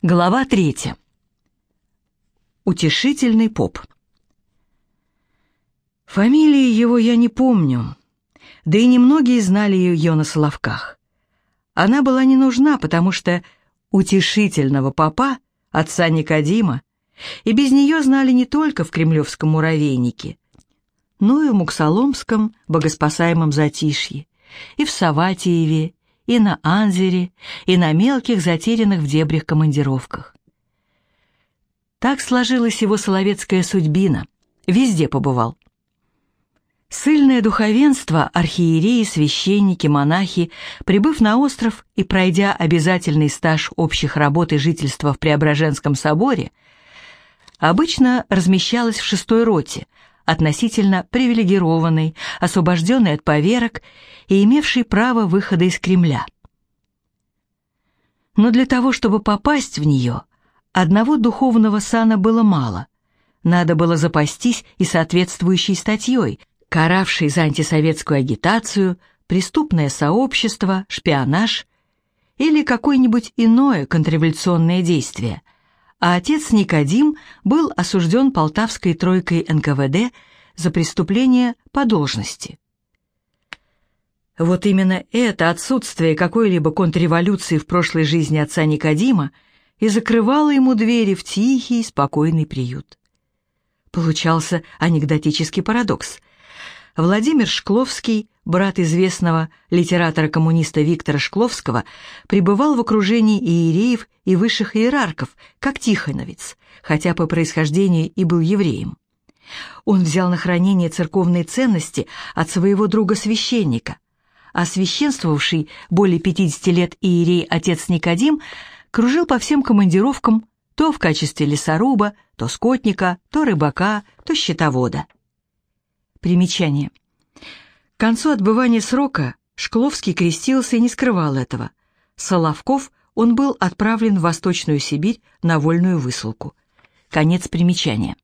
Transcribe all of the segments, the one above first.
Глава третья. Утешительный поп. Фамилии его я не помню, да и немногие знали ее на Соловках. Она была не нужна, потому что утешительного попа, отца Никодима, и без нее знали не только в кремлевском муравейнике, но и в Муксоломском богоспасаемом затишье, и в Саватиеве, и на Анзере, и на мелких затерянных в дебрях командировках. Так сложилась его соловецкая судьбина. Везде побывал. Сыльное духовенство, архиереи, священники, монахи, прибыв на остров и пройдя обязательный стаж общих работ и жительства в Преображенском соборе, обычно размещалось в шестой роте, относительно привилегированной, освобожденной от поверок и имевшей право выхода из Кремля. Но для того, чтобы попасть в нее, одного духовного сана было мало. Надо было запастись и соответствующей статьей, каравшей за антисоветскую агитацию, преступное сообщество, шпионаж или какое-нибудь иное контрреволюционное действие – а отец Никодим был осужден Полтавской тройкой НКВД за преступление по должности. Вот именно это отсутствие какой-либо контрреволюции в прошлой жизни отца Никодима и закрывало ему двери в тихий, спокойный приют. Получался анекдотический парадокс. Владимир Шкловский, брат известного литератора-коммуниста Виктора Шкловского, пребывал в окружении иереев и высших иерархов, как Тихоновец, хотя по происхождению и был евреем. Он взял на хранение церковные ценности от своего друга-священника, а священствовавший более 50 лет иерей отец Никодим кружил по всем командировкам то в качестве лесоруба, то скотника, то рыбака, то счетовода. Примечание. К концу отбывания срока Шкловский крестился и не скрывал этого. Соловков он был отправлен в Восточную Сибирь на вольную высылку. Конец примечания.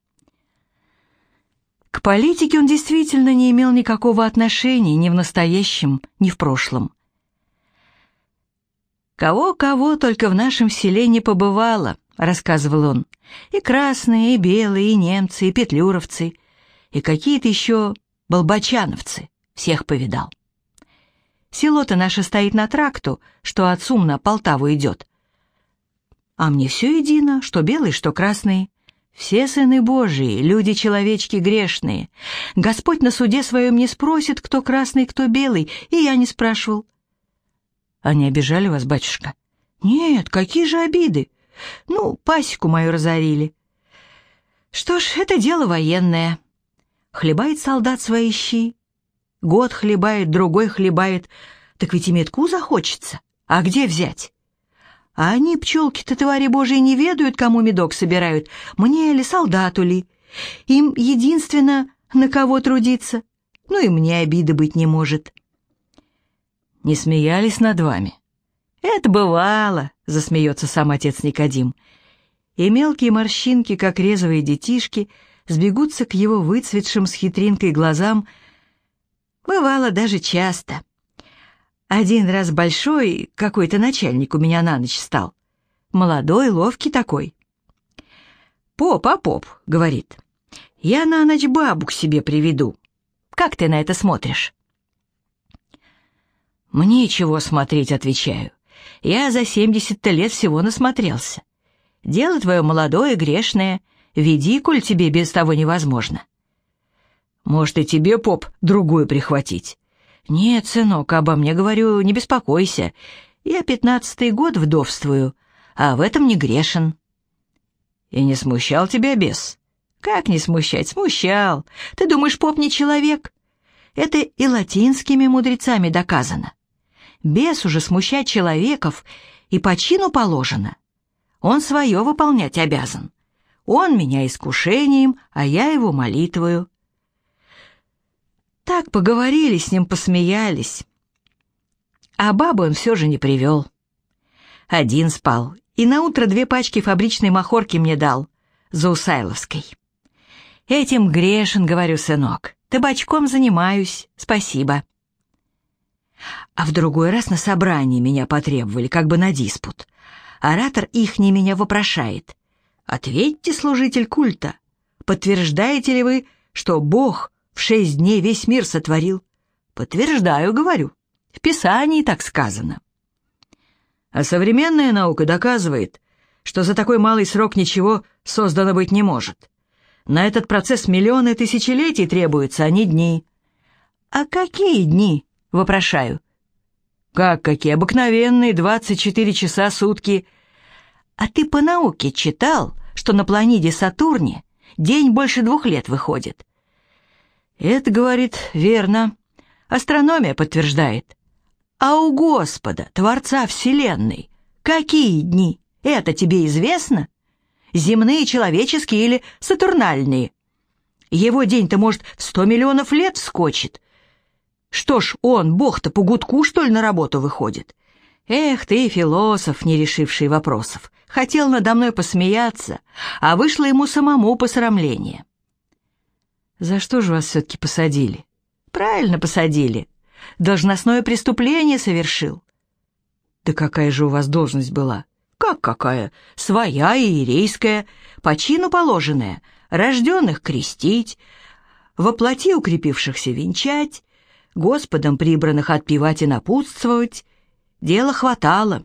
К политике он действительно не имел никакого отношения ни в настоящем, ни в прошлом. «Кого-кого только в нашем селе не побывало», — рассказывал он. «И красные, и белые, и немцы, и петлюровцы, и какие-то еще болбачановцы. Всех повидал. Село-то наше стоит на тракту, что от Сум на Полтаву идет. А мне все едино, что белые, что красные. Все сыны Божии, люди-человечки грешные. Господь на суде своем не спросит, кто красный, кто белый, и я не спрашивал. Они обижали вас, батюшка? Нет, какие же обиды? Ну, пасеку мою разорили. Что ж, это дело военное. Хлебает солдат свои щи. Год хлебает, другой хлебает. Так ведь и метку захочется. А где взять? А они, пчелки-то, твари божьи, не ведают, кому медок собирают, мне или солдату ли. Им единственно на кого трудиться. Ну и мне обиды быть не может. Не смеялись над вами? Это бывало, засмеется сам отец Никодим. И мелкие морщинки, как резвые детишки, — сбегутся к его выцветшим с хитринкой глазам, бывало даже часто. Один раз большой какой-то начальник у меня на ночь стал. Молодой, ловкий такой. «Поп, а поп», — говорит, — «я на ночь бабу к себе приведу. Как ты на это смотришь?» «Мне чего смотреть», — отвечаю. «Я за семьдесят лет всего насмотрелся. Дело твое молодое, грешное — Веди, коль тебе без того невозможно. Может, и тебе, поп, другую прихватить? Нет, сынок, обо мне говорю, не беспокойся. Я пятнадцатый год вдовствую, а в этом не грешен. И не смущал тебя бес? Как не смущать? Смущал. Ты думаешь, поп не человек? Это и латинскими мудрецами доказано. Бес уже смущать человеков и по чину положено. Он свое выполнять обязан. Он меня искушением, а я его молитвою. Так поговорили с ним, посмеялись. А бабу он все же не привел. Один спал, и на утро две пачки фабричной махорки мне дал, за Усайловской. Этим грешен, говорю, сынок. Табачком занимаюсь, спасибо. А в другой раз на собрании меня потребовали, как бы на диспут. Оратор ихний меня вопрошает. «Ответьте, служитель культа, подтверждаете ли вы, что Бог в шесть дней весь мир сотворил?» «Подтверждаю, говорю. В Писании так сказано». А современная наука доказывает, что за такой малый срок ничего создано быть не может. На этот процесс миллионы тысячелетий требуются, а не дни. «А какие дни?» — вопрошаю. «Как какие? Обыкновенные 24 часа сутки». «А ты по науке читал, что на планете Сатурне день больше двух лет выходит?» «Это, говорит, верно. Астрономия подтверждает. А у Господа, Творца Вселенной, какие дни? Это тебе известно?» земные, человеческие или сатурнальные. Его день-то, может, в сто миллионов лет вскочит. Что ж, он, бог-то, по гудку, что ли, на работу выходит? Эх ты, философ, не решивший вопросов. Хотел надо мной посмеяться, а вышло ему самому посрамление. За что же вас все-таки посадили? Правильно посадили. Должностное преступление совершил. Да какая же у вас должность была? Как какая? Своя и иерейская, по чину положенная, рожденных крестить, воплоти укрепившихся венчать, Господом прибранных отпевать и напутствовать. Дела хватало.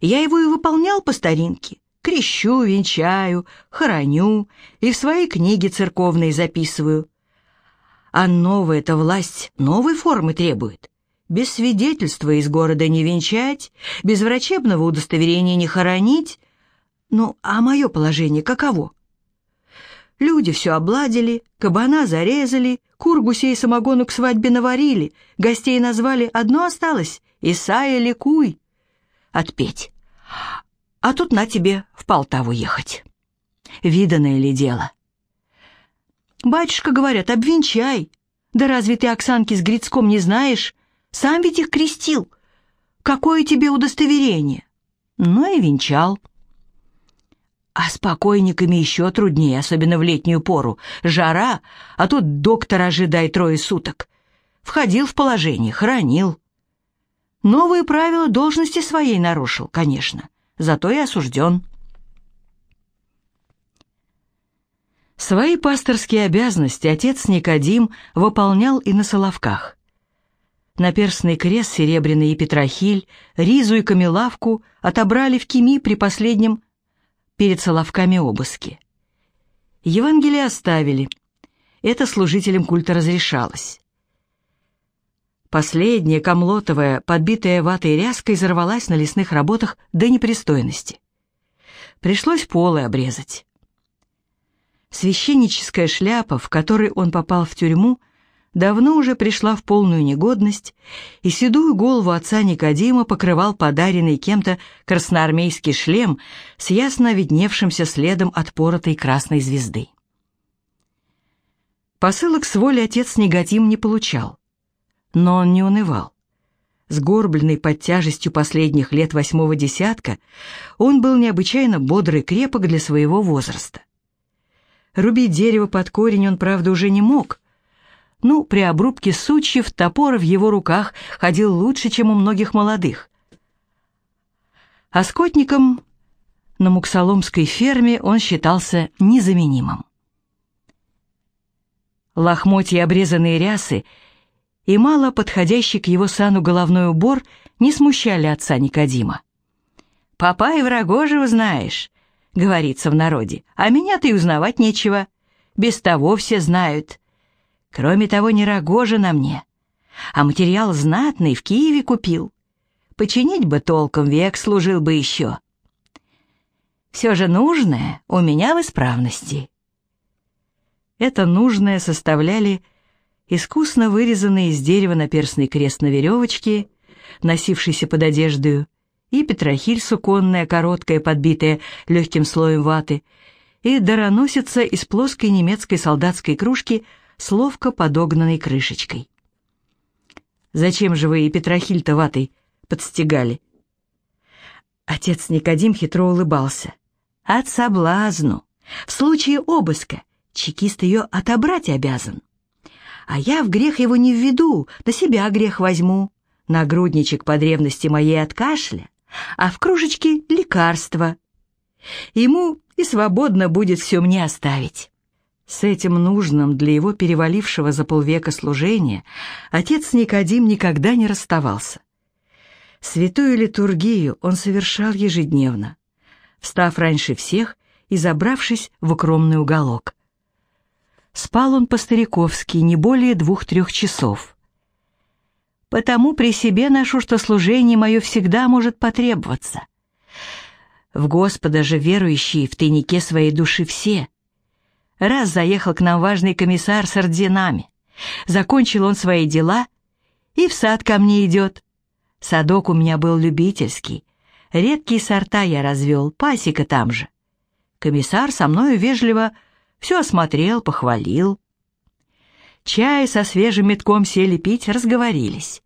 Я его и выполнял по старинке. Крещу, венчаю, хороню и в свои книги церковные записываю. А новая-то власть новой формы требует без свидетельства из города не венчать, без врачебного удостоверения не хоронить. Ну, а мое положение каково? Люди все обладили, кабана зарезали, кур, гусей самогону к свадьбе наварили, гостей назвали, одно осталось — Исайя ликуй. Отпеть. А тут на тебе в Полтаву ехать. Виданное ли дело? Батюшка, говорят, обвенчай. Да разве ты Оксанки с Грицком не знаешь? Сам ведь их крестил. Какое тебе удостоверение? Ну и венчал. А с покойниками еще труднее, особенно в летнюю пору. Жара, а тут доктор ожидай трое суток. Входил в положение, хранил. Новые правила должности своей нарушил, конечно, зато и осужден. Свои пасторские обязанности отец Никодим выполнял и на Соловках наперстный крест серебряный и петрохиль, ризу и камелавку отобрали в Кими при последнем перед Соловками обыске. Евангелие оставили. Это служителям культа разрешалось. Последняя, комлотовая, подбитая ватой ряской, взорвалась на лесных работах до непристойности. Пришлось полы обрезать. Священническая шляпа, в которой он попал в тюрьму, давно уже пришла в полную негодность, и седую голову отца Никодима покрывал подаренный кем-то красноармейский шлем с ясно видневшимся следом от поротой красной звезды. Посылок с воли отец Никодим не получал, но он не унывал. Сгорбленный под тяжестью последних лет восьмого десятка, он был необычайно бодрый и крепок для своего возраста. Рубить дерево под корень он, правда, уже не мог — ну, при обрубке сучьев топор в его руках ходил лучше, чем у многих молодых. А скотником на Муксоломской ферме он считался незаменимым. Лохмотья обрезанные рясы и мало подходящий к его сану головной убор не смущали отца Никодима. «Папа и врагожего знаешь», — говорится в народе, «а меня ты узнавать нечего. Без того все знают. Кроме того, не рогожа на мне, а материал знатный в Киеве купил. Починить бы толком век служил бы еще. Все же нужное у меня в исправности. Это нужное составляли искусно вырезанный из дерева наперстный крест на веревочке, носившийся под одеждою, и петрохиль суконная, короткая, подбитая легким слоем ваты, и дароносица из плоской немецкой солдатской кружки с ловко подогнанной крышечкой. «Зачем же вы и Петрохиль-то ватой подстегали?» Отец Никодим хитро улыбался. «От соблазну. В случае обыска чекист ее отобрать обязан. А я в грех его не введу, на себя грех возьму. Нагрудничек по древности моей от кашля, а в кружечке лекарство. Ему и свободно будет все мне оставить. С этим нужным для его перевалившего за полвека служения отец Никодим никогда не расставался. Святую литургию он совершал ежедневно, встав раньше всех и забравшись в укромный уголок. Спал он по-стариковски не более двух-трех часов. Потому при себе ношу, что служение мое всегда может потребоваться. В Господа же верующие в тайнике своей души все — Раз заехал к нам важный комиссар с орденами. Закончил он свои дела и в сад ко мне идет. Садок у меня был любительский. Редкие сорта я развел, пасека там же. Комиссар со мною вежливо все осмотрел, похвалил. Чай со свежим метком сели пить, разговорились.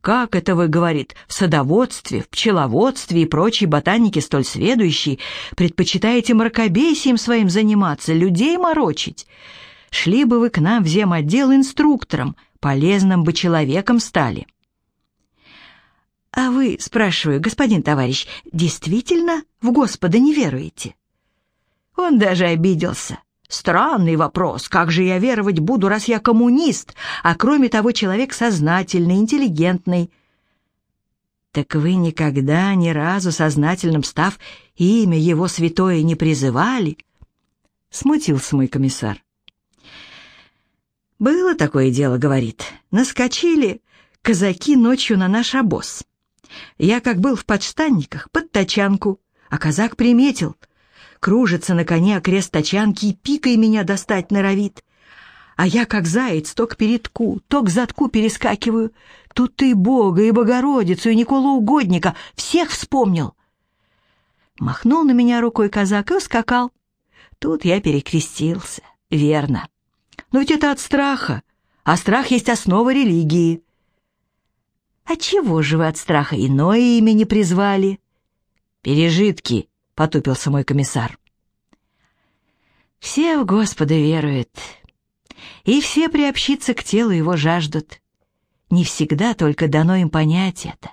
Как это вы, говорит, в садоводстве, в пчеловодстве и прочей ботанике столь сведущей предпочитаете мракобесием своим заниматься, людей морочить? Шли бы вы к нам в земотдел инструктором, полезным бы человеком стали. А вы, спрашиваю, господин товарищ, действительно в Господа не веруете? Он даже обиделся. Странный вопрос, как же я веровать буду, раз я коммунист, а кроме того человек сознательный, интеллигентный. Так вы никогда ни разу сознательным став имя его святое не призывали? Смутился мой комиссар. Было такое дело, говорит. Наскочили казаки ночью на наш обоз. Я как был в подштанниках, под тачанку, а казак приметил — кружится на коне окрест тачанки и пикой меня достать норовит. А я, как заяц, то к передку, то к задку перескакиваю. Тут ты Бога, и Богородицу, и Николу Угодника, всех вспомнил. Махнул на меня рукой казак и ускакал. Тут я перекрестился, верно. Но ведь это от страха, а страх есть основа религии. А чего же вы от страха иное имя не призвали? Пережитки, потупился мой комиссар. Все в Господа веруют, и все приобщиться к телу его жаждут. Не всегда только дано им понять это.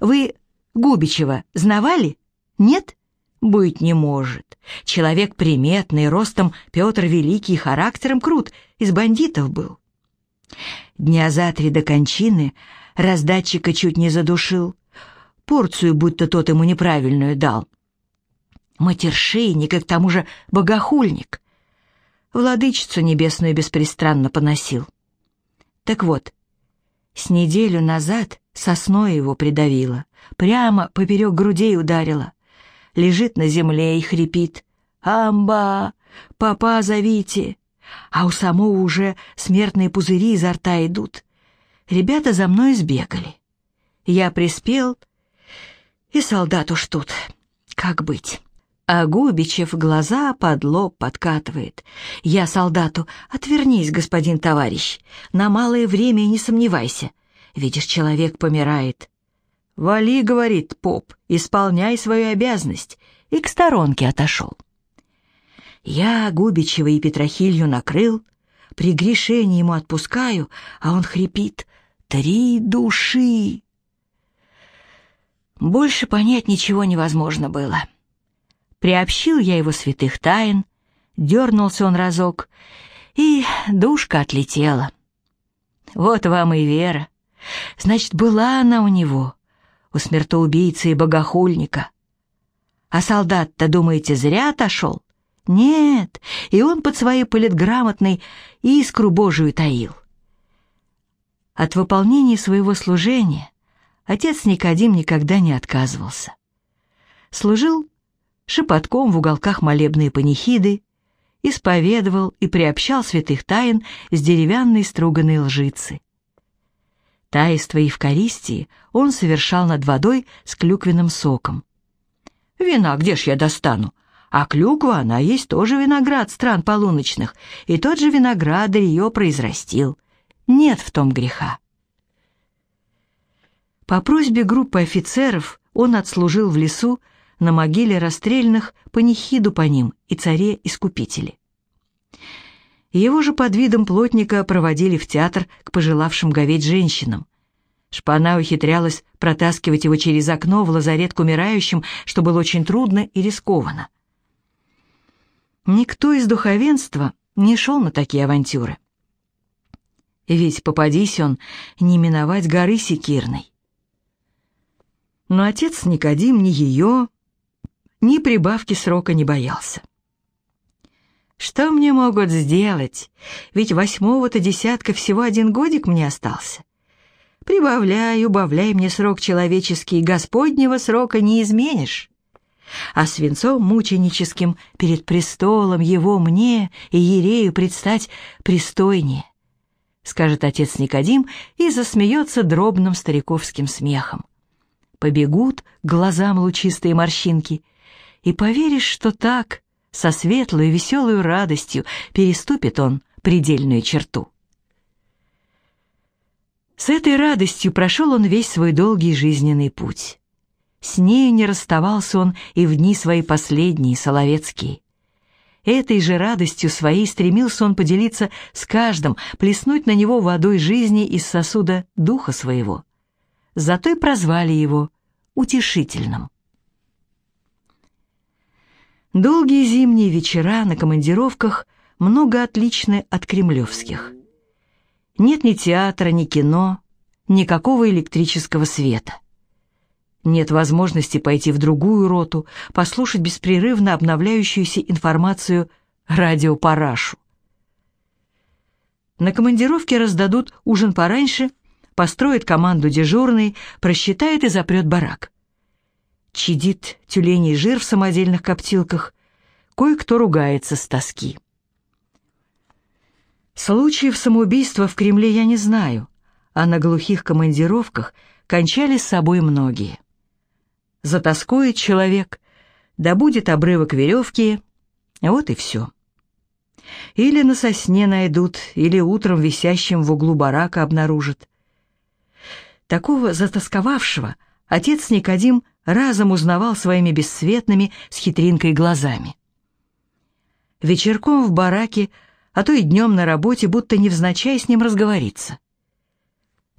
Вы Губичева знавали? Нет? Быть не может. Человек приметный, ростом Петр Великий, характером крут, из бандитов был. Дня за три до кончины раздатчика чуть не задушил. Порцию будто тот ему неправильную дал матершейник и к тому же богохульник. Владычицу небесную беспрестанно поносил. Так вот, с неделю назад сосной его придавило, прямо поперек грудей ударило. Лежит на земле и хрипит. «Амба! Папа, зовите!» А у самого уже смертные пузыри изо рта идут. Ребята за мной сбегали. Я приспел, и солдат уж тут. Как быть? А Губичев глаза под лоб подкатывает. Я солдату, отвернись, господин товарищ, на малое время не сомневайся. Видишь, человек помирает. Вали, говорит поп, исполняй свою обязанность. И к сторонке отошел. Я Губичева и Петрохилью накрыл, при грешении ему отпускаю, а он хрипит «Три души!». Больше понять ничего невозможно было. Приобщил я его святых тайн, дернулся он разок, и душка отлетела. Вот вам и вера. Значит, была она у него, у смертоубийцы и богохульника. А солдат-то, думаете, зря отошел? Нет, и он под своей политграмотной искру Божию таил. От выполнения своего служения отец Никодим никогда не отказывался. Служил шепотком в уголках молебные панихиды, исповедовал и приобщал святых тайн с деревянной струганной лжицы. Таинство Евхаристии он совершал над водой с клюквенным соком. «Вина где ж я достану? А клюква, она есть тоже виноград стран полуночных, и тот же виноградарь ее произрастил. Нет в том греха». По просьбе группы офицеров он отслужил в лесу на могиле расстрельных панихиду по ним и царе-искупителе. Его же под видом плотника проводили в театр к пожелавшим говеть женщинам. Шпана ухитрялась протаскивать его через окно в лазарет к умирающим, что было очень трудно и рискованно. Никто из духовенства не шел на такие авантюры. Ведь попадись он, не миновать горы Секирной. Но отец Никодим ни ее, ни прибавки срока не боялся. Что мне могут сделать? Ведь восьмого-то десятка всего один годик мне остался. Прибавляй, убавляй мне срок человеческий, Господнего срока не изменишь. А свинцом мученическим перед престолом его мне и Ерею предстать пристойнее, скажет отец Никодим и засмеется дробным стариковским смехом. Побегут глазам лучистые морщинки, и поверишь, что так, со светлой веселой радостью переступит он предельную черту. С этой радостью прошел он весь свой долгий жизненный путь. С нею не расставался он и в дни свои последние, соловецкие. Этой же радостью своей стремился он поделиться с каждым, плеснуть на него водой жизни из сосуда духа своего. Зато и прозвали его утешительным. Долгие зимние вечера на командировках много отличны от кремлевских. Нет ни театра, ни кино, никакого электрического света. Нет возможности пойти в другую роту, послушать беспрерывно обновляющуюся информацию радиопарашу. На командировке раздадут ужин пораньше, построит команду дежурной, просчитает и запрет барак. Чадит тюленей жир в самодельных коптилках, кое-кто ругается с тоски. Случаев самоубийства в Кремле я не знаю, а на глухих командировках кончали с собой многие. Затаскует человек, да будет обрывок веревки, вот и все. Или на сосне найдут, или утром висящим в углу барака обнаружат. Такого затасковавшего отец Никодим разом узнавал своими бесцветными с хитринкой глазами. Вечерком в бараке а то и днем на работе, будто невзначай с ним разговориться.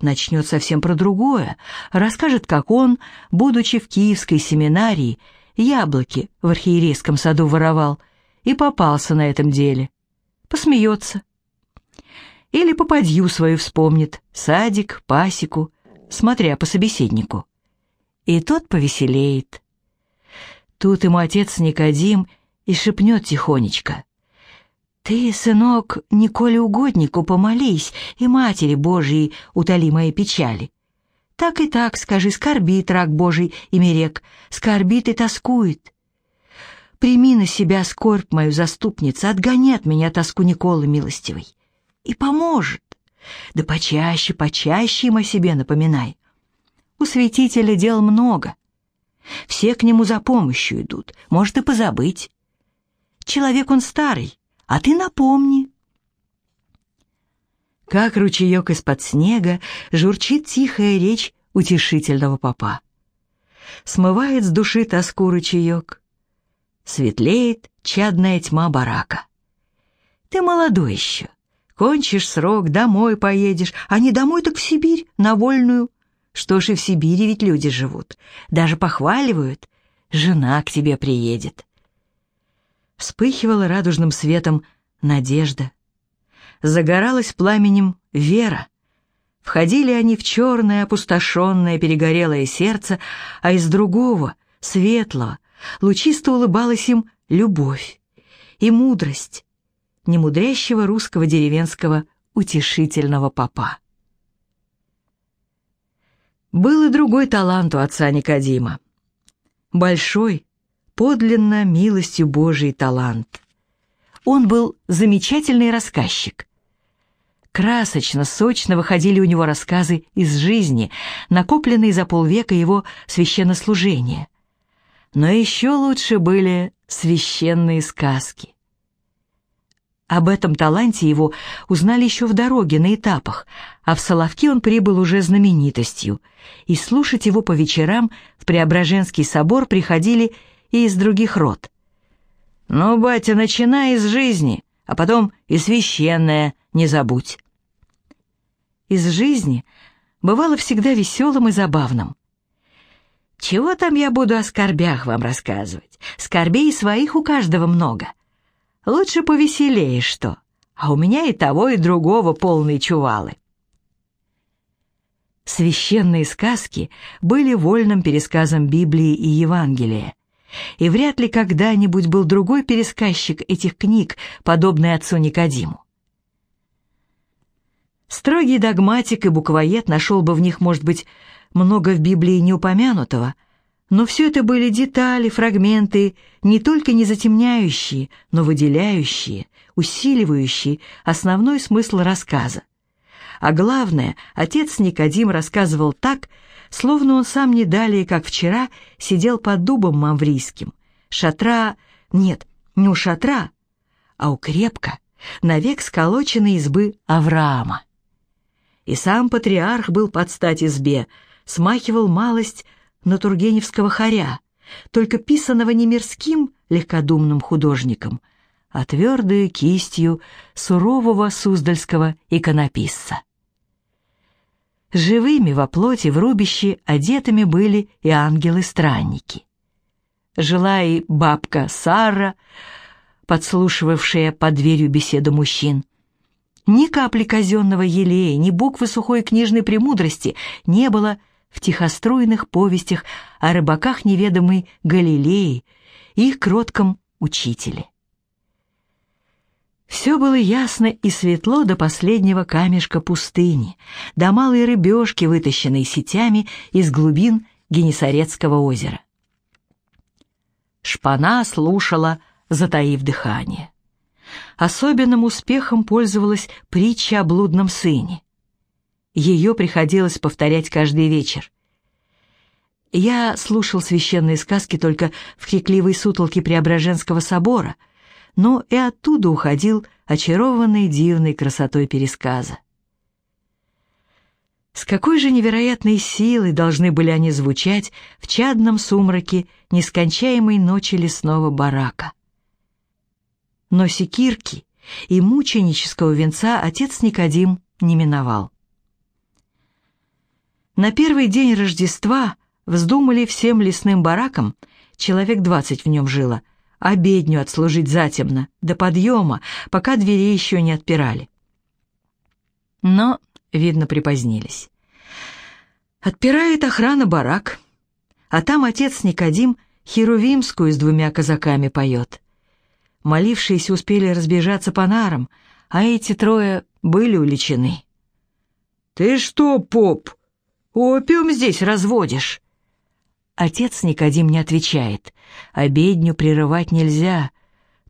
Начнет совсем про другое, расскажет, как он, будучи в киевской семинарии, яблоки в архиерейском саду воровал и попался на этом деле. Посмеется. Или попадью свою вспомнит, садик, пасеку, смотря по собеседнику. И тот повеселеет. Тут ему отец Никодим и шепнет тихонечко. Ты, сынок, Николе угоднику помолись, и Матери Божией утоли мои печали. Так и так, скажи, скорбит рак Божий и мерек, скорбит и тоскует. Прими на себя скорбь мою, заступница, отгони от меня тоску Николы милостивой. И поможет. Да почаще, почаще им о себе напоминай. У святителя дел много. Все к нему за помощью идут, может и позабыть. Человек он старый, а ты напомни. Как ручеек из-под снега журчит тихая речь утешительного папа. Смывает с души тоску ручеек. Светлеет чадная тьма барака. Ты молодой еще. Кончишь срок, домой поедешь, а не домой, так в Сибирь, на вольную. Что ж и в Сибири ведь люди живут. Даже похваливают. Жена к тебе приедет вспыхивала радужным светом надежда. Загоралась пламенем вера. Входили они в черное, опустошенное, перегорелое сердце, а из другого, светлого, лучисто улыбалась им любовь и мудрость немудрящего русского деревенского утешительного папа. Был и другой талант у отца Никодима. Большой, подлинно милостью Божией талант. Он был замечательный рассказчик. Красочно, сочно выходили у него рассказы из жизни, накопленные за полвека его священнослужения. Но еще лучше были священные сказки. Об этом таланте его узнали еще в дороге, на этапах, а в Соловки он прибыл уже знаменитостью, и слушать его по вечерам в Преображенский собор приходили и из других род. «Ну, батя, начинай из жизни, а потом и священное не забудь». Из жизни бывало всегда веселым и забавным. Чего там я буду о скорбях вам рассказывать? Скорбей своих у каждого много. Лучше повеселее что, а у меня и того, и другого полные чувалы. Священные сказки были вольным пересказом Библии и Евангелия, и вряд ли когда-нибудь был другой пересказчик этих книг, подобный отцу Никодиму. Строгий догматик и буквоед нашел бы в них, может быть, много в Библии не упомянутого, но все это были детали, фрагменты, не только не затемняющие, но выделяющие, усиливающие основной смысл рассказа. А главное, отец Никодим рассказывал так, словно он сам не далее, как вчера, сидел под дубом маврийским. Шатра... Нет, не у шатра, а у крепко, навек сколоченной избы Авраама. И сам патриарх был под стать избе, смахивал малость на Тургеневского хоря, только писанного не мирским легкодумным художником, а твердую кистью сурового суздальского иконописца. Живыми во плоти в рубище одетыми были и ангелы-странники. Жила и бабка Сара, подслушивавшая под дверью беседу мужчин. Ни капли казенного елея, ни буквы сухой книжной премудрости не было в тихоструйных повестях о рыбаках неведомой Галилеи и их кротком учителе. Все было ясно и светло до последнего камешка пустыни, до малой рыбешки, вытащенной сетями из глубин Генесарецкого озера. Шпана слушала, затаив дыхание. Особенным успехом пользовалась притча о блудном сыне. Ее приходилось повторять каждый вечер. Я слушал священные сказки только в крикливой сутолке Преображенского собора — но и оттуда уходил очарованный дивной красотой пересказа. С какой же невероятной силой должны были они звучать в чадном сумраке нескончаемой ночи лесного барака. Но секирки и мученического венца отец Никодим не миновал. На первый день Рождества вздумали всем лесным баракам, человек двадцать в нем жило, обедню отслужить затемно, до подъема, пока двери еще не отпирали. Но, видно, припозднились. Отпирает охрана барак, а там отец Никодим Херувимскую с двумя казаками поет. Молившиеся успели разбежаться по нарам, а эти трое были уличены. «Ты что, поп, опиум здесь разводишь?» Отец Никодим не отвечает. Обедню прерывать нельзя,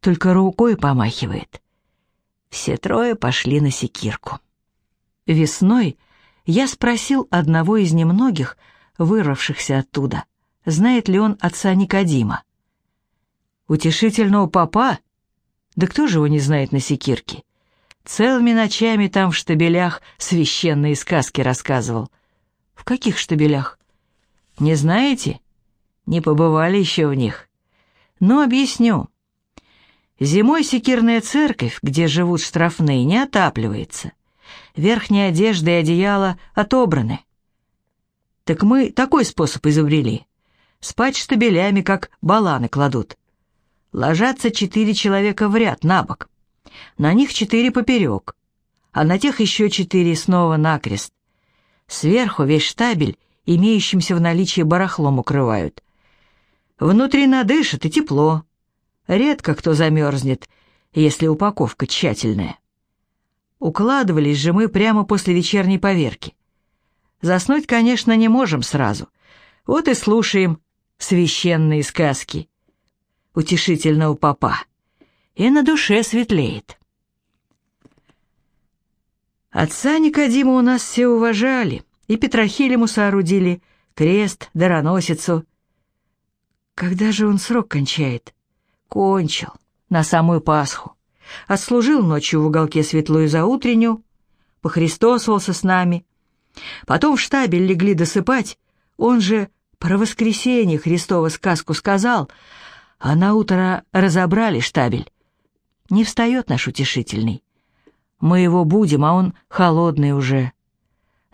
только рукой помахивает. Все трое пошли на секирку. Весной я спросил одного из немногих, вырвавшихся оттуда, знает ли он отца Никодима. Утешительного папа? Да кто же его не знает на секирке? Целыми ночами там в штабелях священные сказки рассказывал. В каких штабелях? Не знаете? Не побывали еще в них. Но объясню. Зимой секирная церковь, где живут штрафные, не отапливается. Верхняя одежда и одеяло отобраны. Так мы такой способ изобрели. Спать штабелями, как баланы кладут. Ложатся четыре человека в ряд на бок. На них четыре поперек, а на тех еще четыре снова накрест. Сверху весь штабель имеющимся в наличии барахлом укрывают. Внутри надышит и тепло. Редко кто замерзнет, если упаковка тщательная. Укладывались же мы прямо после вечерней поверки. Заснуть, конечно, не можем сразу. Вот и слушаем священные сказки утешительного папа. И на душе светлеет. Отца Никодима у нас все уважали, и Петрохилему соорудили крест, дароносицу. Когда же он срок кончает? Кончил, на самую Пасху. Отслужил ночью в уголке светлую заутренню, похристосовался с нами. Потом в штабель легли досыпать, он же про воскресенье Христова сказку сказал, а на утро разобрали штабель. Не встает наш утешительный. Мы его будем, а он холодный уже.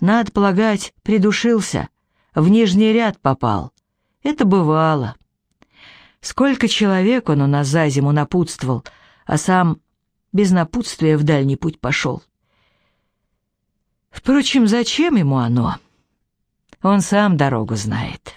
Надо полагать, придушился, в нижний ряд попал. Это бывало. Сколько человек он у нас за зиму напутствовал, а сам без напутствия в дальний путь пошел. Впрочем, зачем ему оно? Он сам дорогу знает.